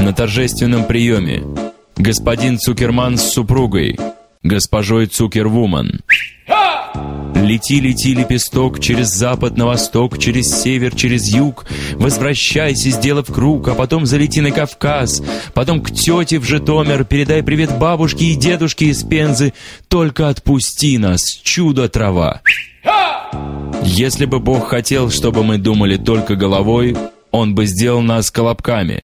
на торжественном приеме. Господин Цукерман с супругой, госпожой Цукервуман. Лети, лети, лепесток, через запад на восток, через север, через юг. Возвращайся, сделав круг, а потом залети на Кавказ. Потом к тете в Житомир, передай привет бабушке и дедушке из Пензы. Только отпусти нас, чудо-трава. Если бы Бог хотел, чтобы мы думали только головой, Он бы сделал нас колобками.